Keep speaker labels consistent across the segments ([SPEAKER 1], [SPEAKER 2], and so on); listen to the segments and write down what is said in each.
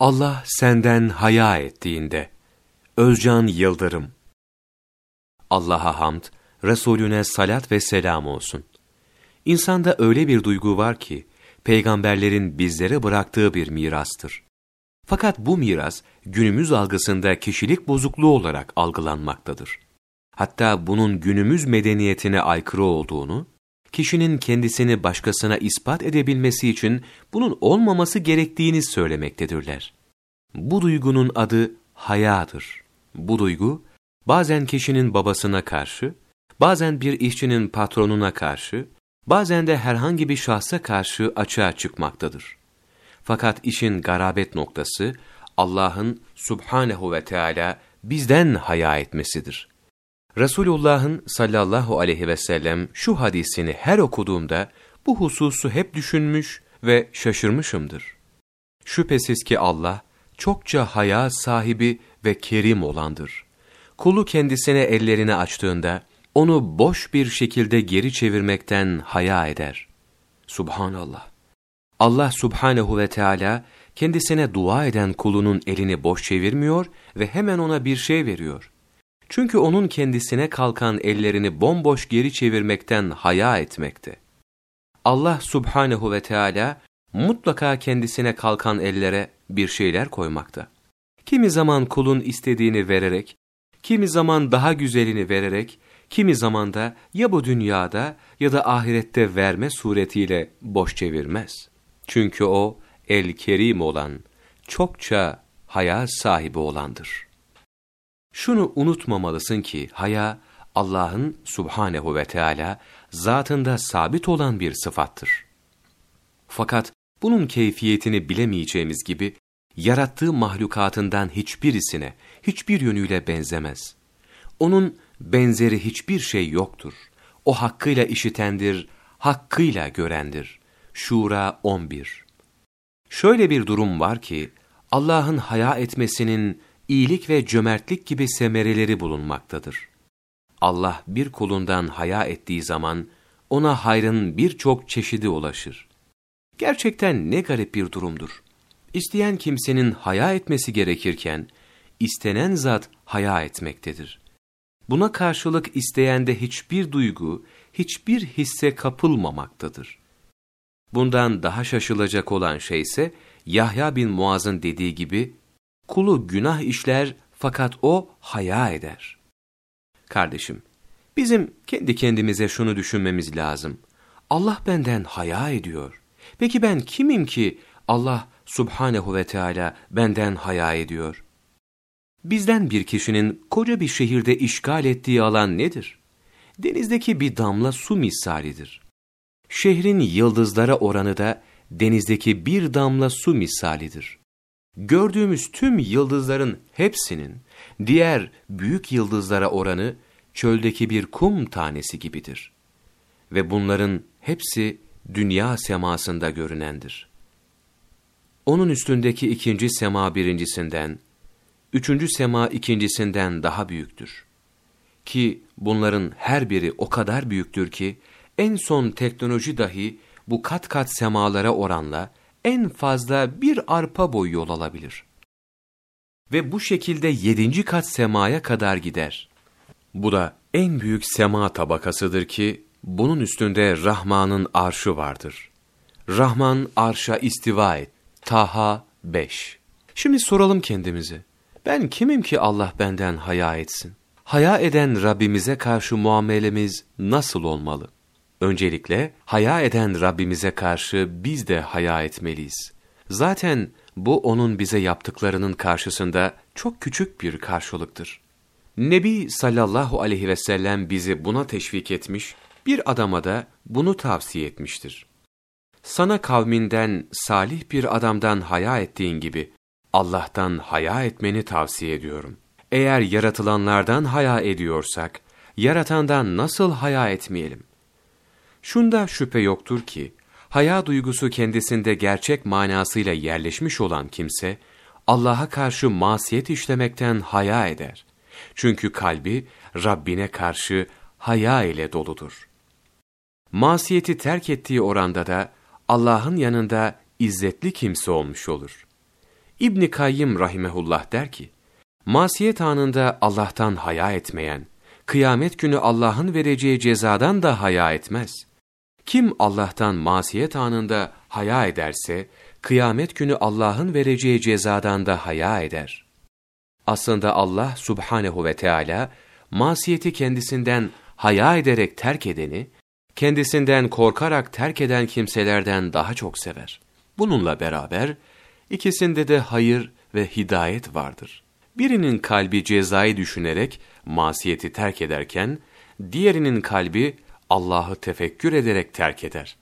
[SPEAKER 1] Allah senden haya ettiğinde. Özcan Yıldırım Allah'a hamd, Resulüne salat ve selam olsun. İnsanda öyle bir duygu var ki, peygamberlerin bizlere bıraktığı bir mirastır. Fakat bu miras, günümüz algısında kişilik bozukluğu olarak algılanmaktadır. Hatta bunun günümüz medeniyetine aykırı olduğunu, kişinin kendisini başkasına ispat edebilmesi için bunun olmaması gerektiğini söylemektedirler. Bu duygunun adı hayadır. Bu duygu, bazen kişinin babasına karşı, bazen bir işçinin patronuna karşı, bazen de herhangi bir şahsa karşı açığa çıkmaktadır. Fakat işin garabet noktası, Allah'ın subhanehu ve Teala bizden haya etmesidir. Resulullah'ın sallallahu aleyhi ve sellem şu hadisini her okuduğumda bu hususu hep düşünmüş ve şaşırmışımdır. Şüphesiz ki Allah çokça haya sahibi ve kerim olandır. Kulu kendisine ellerini açtığında onu boş bir şekilde geri çevirmekten haya eder. Subhanallah. Allah subhanehu ve Teala kendisine dua eden kulunun elini boş çevirmiyor ve hemen ona bir şey veriyor. Çünkü onun kendisine kalkan ellerini bomboş geri çevirmekten haya etmekte. Allah subhanehu ve Teala mutlaka kendisine kalkan ellere bir şeyler koymakta. Kimi zaman kulun istediğini vererek, kimi zaman daha güzelini vererek, kimi zaman da ya bu dünyada ya da ahirette verme suretiyle boş çevirmez. Çünkü o el-kerim olan, çokça haya sahibi olandır. Şunu unutmamalısın ki haya Allah'ın subhanehu ve Teala zatında sabit olan bir sıfattır. Fakat bunun keyfiyetini bilemeyeceğimiz gibi yarattığı mahlukatından hiçbirisine, hiçbir yönüyle benzemez. Onun benzeri hiçbir şey yoktur. O hakkıyla işitendir, hakkıyla görendir. Şura 11 Şöyle bir durum var ki, Allah'ın haya etmesinin iyilik ve cömertlik gibi semereleri bulunmaktadır. Allah bir kulundan haya ettiği zaman, ona hayrın birçok çeşidi ulaşır. Gerçekten ne garip bir durumdur. İsteyen kimsenin haya etmesi gerekirken, istenen zat haya etmektedir. Buna karşılık isteyende hiçbir duygu, hiçbir hisse kapılmamaktadır. Bundan daha şaşılacak olan şey ise, Yahya bin Muaz'ın dediği gibi, kulu günah işler fakat o haya eder. Kardeşim, bizim kendi kendimize şunu düşünmemiz lazım. Allah benden haya ediyor. Peki ben kimim ki Allah subhanehu ve Teala benden haya ediyor? Bizden bir kişinin koca bir şehirde işgal ettiği alan nedir? Denizdeki bir damla su misalidir. Şehrin yıldızlara oranı da denizdeki bir damla su misalidir. Gördüğümüz tüm yıldızların hepsinin diğer büyük yıldızlara oranı çöldeki bir kum tanesi gibidir. Ve bunların hepsi dünya semasında görünendir. Onun üstündeki ikinci sema birincisinden, üçüncü sema ikincisinden daha büyüktür. Ki bunların her biri o kadar büyüktür ki, en son teknoloji dahi bu kat kat semalara oranla en fazla bir arpa boyu yol alabilir. Ve bu şekilde yedinci kat semaya kadar gider. Bu da en büyük sema tabakasıdır ki, bunun üstünde Rahman'ın arşı vardır. Rahman arşa istiva et. Taha 5 Şimdi soralım kendimize. Ben kimim ki Allah benden haya etsin? Haya eden Rabbimize karşı muamelemiz nasıl olmalı? Öncelikle haya eden Rabbimize karşı biz de haya etmeliyiz. Zaten bu onun bize yaptıklarının karşısında çok küçük bir karşılıktır. Nebi sallallahu aleyhi ve sellem bizi buna teşvik etmiş, bir adama da bunu tavsiye etmiştir. Sana kavminden salih bir adamdan haya ettiğin gibi Allah'tan haya etmeni tavsiye ediyorum. Eğer yaratılanlardan haya ediyorsak, yaratandan nasıl haya etmeyelim? Şunda şüphe yoktur ki, haya duygusu kendisinde gerçek manasıyla yerleşmiş olan kimse, Allah'a karşı masiyet işlemekten haya eder. Çünkü kalbi Rabbine karşı haya ile doludur. Masiyeti terk ettiği oranda da Allah'ın yanında izzetli kimse olmuş olur. İbn Kayyım rahimehullah der ki: Masiyet anında Allah'tan haya etmeyen, kıyamet günü Allah'ın vereceği cezadan da haya etmez. Kim Allah'tan masiyet anında haya ederse, kıyamet günü Allah'ın vereceği cezadan da haya eder. Aslında Allah subhanehu ve Teala masiyeti kendisinden haya ederek terk edeni, kendisinden korkarak terk eden kimselerden daha çok sever. Bununla beraber, ikisinde de hayır ve hidayet vardır. Birinin kalbi cezayı düşünerek masiyeti terk ederken, diğerinin kalbi Allah'ı tefekkür ederek terk eder.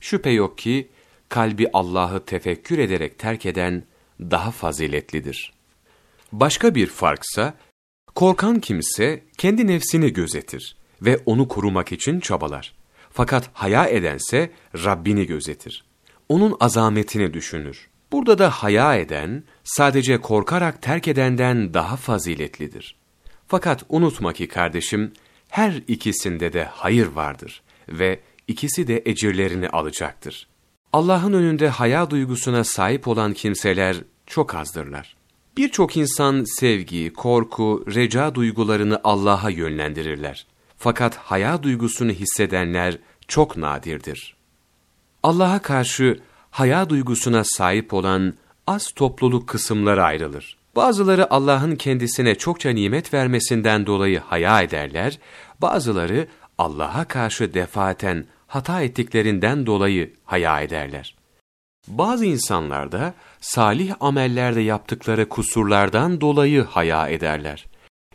[SPEAKER 1] Şüphe yok ki, kalbi Allah'ı tefekkür ederek terk eden daha faziletlidir. Başka bir farksa, korkan kimse kendi nefsini gözetir ve onu korumak için çabalar. Fakat haya edense Rabbini gözetir. Onun azametini düşünür. Burada da haya eden, sadece korkarak terk edenden daha faziletlidir. Fakat unutma ki kardeşim, her ikisinde de hayır vardır ve ikisi de ecirlerini alacaktır. Allah'ın önünde haya duygusuna sahip olan kimseler çok azdırlar. Birçok insan sevgi, korku, reca duygularını Allah'a yönlendirirler. Fakat haya duygusunu hissedenler çok nadirdir. Allah'a karşı haya duygusuna sahip olan az topluluk kısımlara ayrılır. Bazıları Allah'ın kendisine çokça nimet vermesinden dolayı haya ederler, bazıları Allah'a karşı defaten hata ettiklerinden dolayı haya ederler. Bazı insanlar da salih amellerde yaptıkları kusurlardan dolayı haya ederler.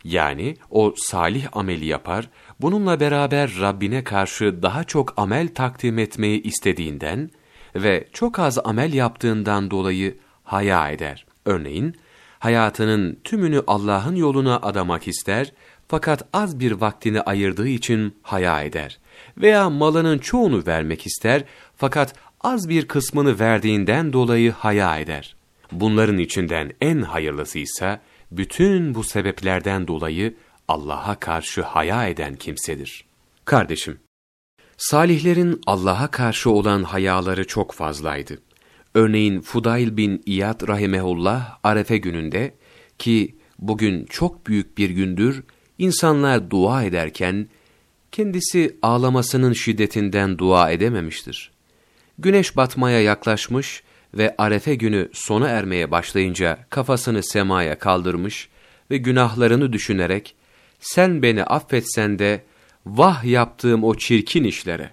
[SPEAKER 1] Yani o salih ameli yapar, bununla beraber Rabbine karşı daha çok amel takdim etmeyi istediğinden ve çok az amel yaptığından dolayı haya eder. Örneğin, hayatının tümünü Allah'ın yoluna adamak ister fakat az bir vaktini ayırdığı için haya eder. Veya malının çoğunu vermek ister fakat az bir kısmını verdiğinden dolayı haya eder. Bunların içinden en hayırlısı ise bütün bu sebeplerden dolayı Allah'a karşı haya eden kimsedir. Kardeşim, salihlerin Allah'a karşı olan hayaları çok fazlaydı. Örneğin Fudayl bin İyad rahimehullah Arefe gününde ki bugün çok büyük bir gündür insanlar dua ederken kendisi ağlamasının şiddetinden dua edememiştir. Güneş batmaya yaklaşmış ve arefe günü sona ermeye başlayınca kafasını semaya kaldırmış ve günahlarını düşünerek, sen beni affetsen de vah yaptığım o çirkin işlere.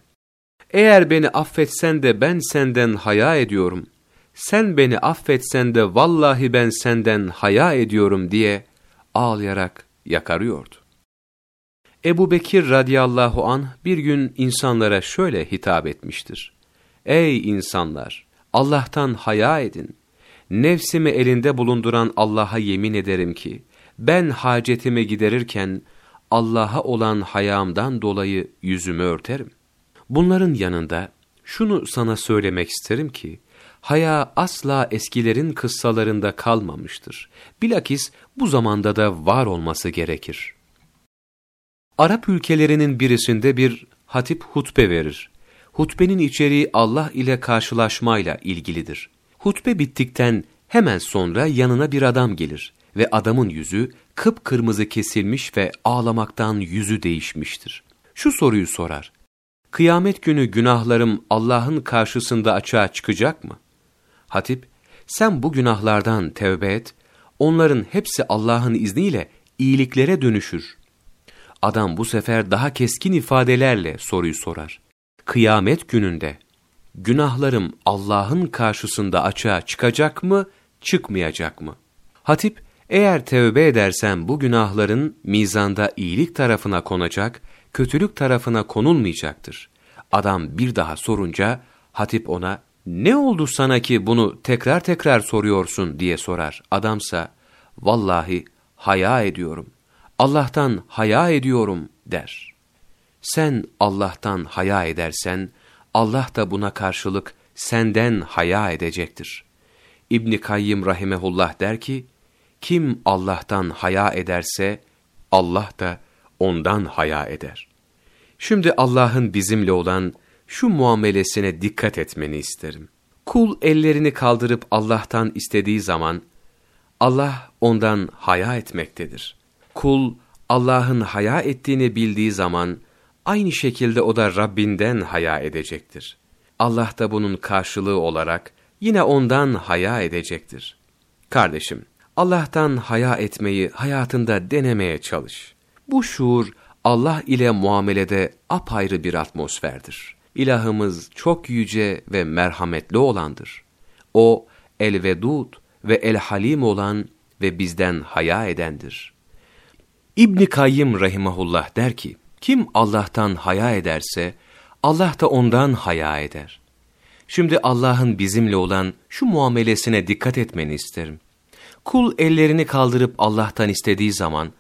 [SPEAKER 1] Eğer beni affetsen de ben senden haya ediyorum, sen beni affetsen de vallahi ben senden haya ediyorum diye ağlayarak yakarıyordu. Ebu Bekir radıyallahu an bir gün insanlara şöyle hitap etmiştir. Ey insanlar! Allah'tan haya edin. Nefsimi elinde bulunduran Allah'a yemin ederim ki, ben hacetimi giderirken, Allah'a olan hayamdan dolayı yüzümü örterim. Bunların yanında, şunu sana söylemek isterim ki, haya asla eskilerin kıssalarında kalmamıştır. Bilakis bu zamanda da var olması gerekir. Arap ülkelerinin birisinde bir hatip hutbe verir. Hutbenin içeriği Allah ile karşılaşmayla ilgilidir. Hutbe bittikten hemen sonra yanına bir adam gelir ve adamın yüzü kıpkırmızı kesilmiş ve ağlamaktan yüzü değişmiştir. Şu soruyu sorar. Kıyamet günü günahlarım Allah'ın karşısında açığa çıkacak mı? Hatip, sen bu günahlardan tevbe et, onların hepsi Allah'ın izniyle iyiliklere dönüşür. Adam bu sefer daha keskin ifadelerle soruyu sorar kıyamet gününde günahlarım Allah'ın karşısında açığa çıkacak mı, çıkmayacak mı? Hatip, eğer tevbe edersen bu günahların mizanda iyilik tarafına konacak, kötülük tarafına konulmayacaktır. Adam bir daha sorunca, hatip ona, ne oldu sana ki bunu tekrar tekrar soruyorsun diye sorar. Adamsa, vallahi haya ediyorum, Allah'tan haya ediyorum der.'' Sen Allah'tan haya edersen, Allah da buna karşılık senden haya edecektir. İbni Kayyim rahimehullah der ki, kim Allah'tan haya ederse, Allah da ondan haya eder. Şimdi Allah'ın bizimle olan şu muamelesine dikkat etmeni isterim. Kul ellerini kaldırıp Allah'tan istediği zaman, Allah ondan haya etmektedir. Kul Allah'ın haya ettiğini bildiği zaman aynı şekilde o da Rabbinden haya edecektir. Allah da bunun karşılığı olarak yine ondan haya edecektir. Kardeşim, Allah'tan haya etmeyi hayatında denemeye çalış. Bu şuur Allah ile muamelede apayrı bir atmosferdir. İlahımız çok yüce ve merhametli olandır. O el-vedud ve el-halim olan ve bizden haya edendir. İbn Kayyim rahimahullah der ki: Kim Allah'tan haya ederse Allah da ondan haya eder. Şimdi Allah'ın bizimle olan şu muamelesine dikkat etmeni isterim. Kul ellerini kaldırıp Allah'tan istediği zaman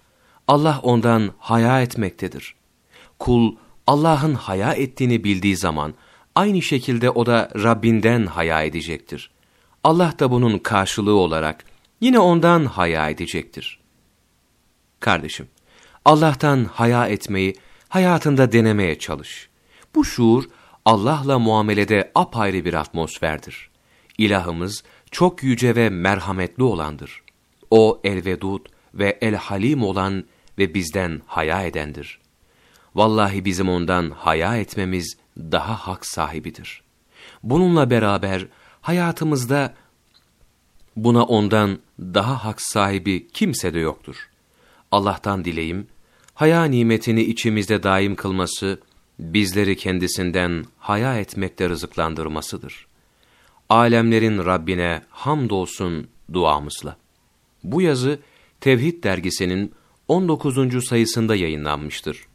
[SPEAKER 1] Allah ondan haya etmektedir. Kul Allah'ın haya ettiğini bildiği zaman aynı şekilde o da Rabbinden haya edecektir. Allah da bunun karşılığı olarak yine ondan haya edecektir. Kardeşim, Allah'tan haya etmeyi hayatında denemeye çalış. Bu şuur Allah'la muamelede apayrı bir atmosferdir. İlahımız çok yüce ve merhametli olandır. O el-vedud ve el-halim olan ve bizden haya edendir. Vallahi bizim ondan haya etmemiz daha hak sahibidir. Bununla beraber hayatımızda buna ondan daha hak sahibi kimse de yoktur. Allah'tan dileyim, haya nimetini içimizde daim kılması, bizleri kendisinden haya etmekte rızıklandırmasıdır. Alemlerin Rabbine hamdolsun duamızla. Bu yazı Tevhid dergisinin 19. sayısında yayınlanmıştır.